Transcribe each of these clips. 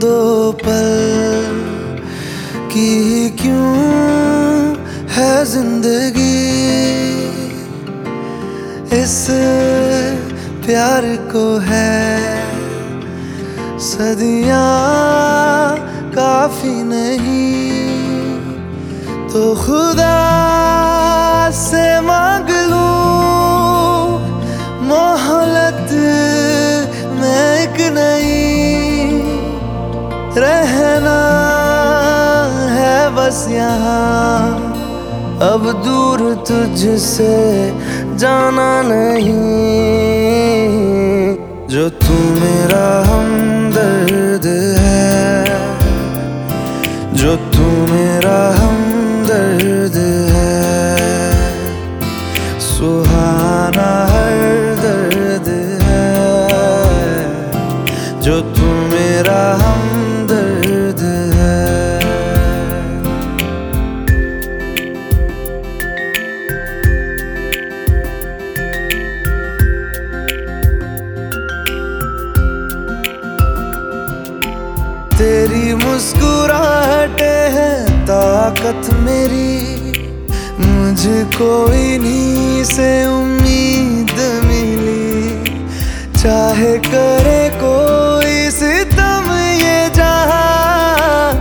दो पल की क्यों है ज़िंदगी? इस प्यार को है सदियाँ काफ़ी नहीं तो खुदा बस यहाँ, अब दूर तुझसे जाना नहीं। जो तू मेरा हमदर्द है, जो तू मेरा हमदर्द है। सुहाना हर दर्द है, जो तू मेरा हमदर्द तेरी मुस्कुराहटे है, ताकत मेरी। मुझे कोई इन्हीं से उम्मीद मिली। चाहे करे कोई सितम ये जहाँ,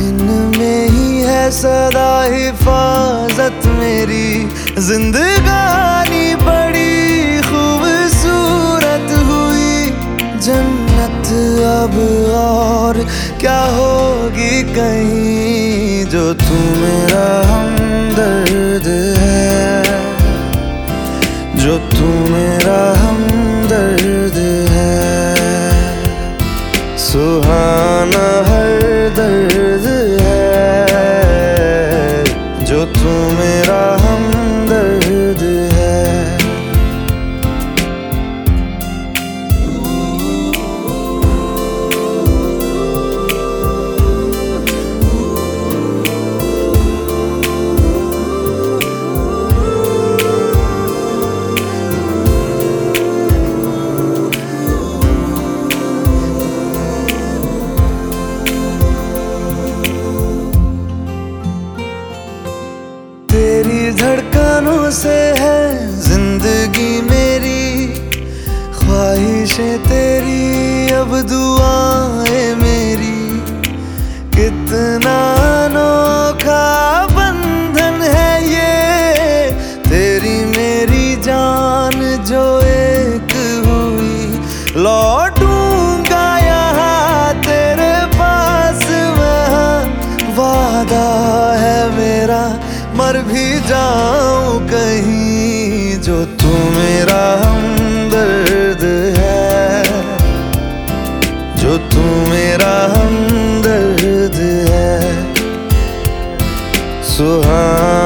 इनमें ही है सदा हिफाजत मेरी। जिंदगानी क्या होगी कहीं जो तू मेरा हमदर्द है? जो तू मेरा से है ज़िंदगी मेरी, ख्वाहिशें तेरी, अब दुआएँ मेरी। कितना अनोखा बंधन है ये, तेरी मेरी जान जो एक हुई। लौटूँगा यहाँ तेरे पास मैं, वादा है मेरा, मर भी जाऊँ। सुहा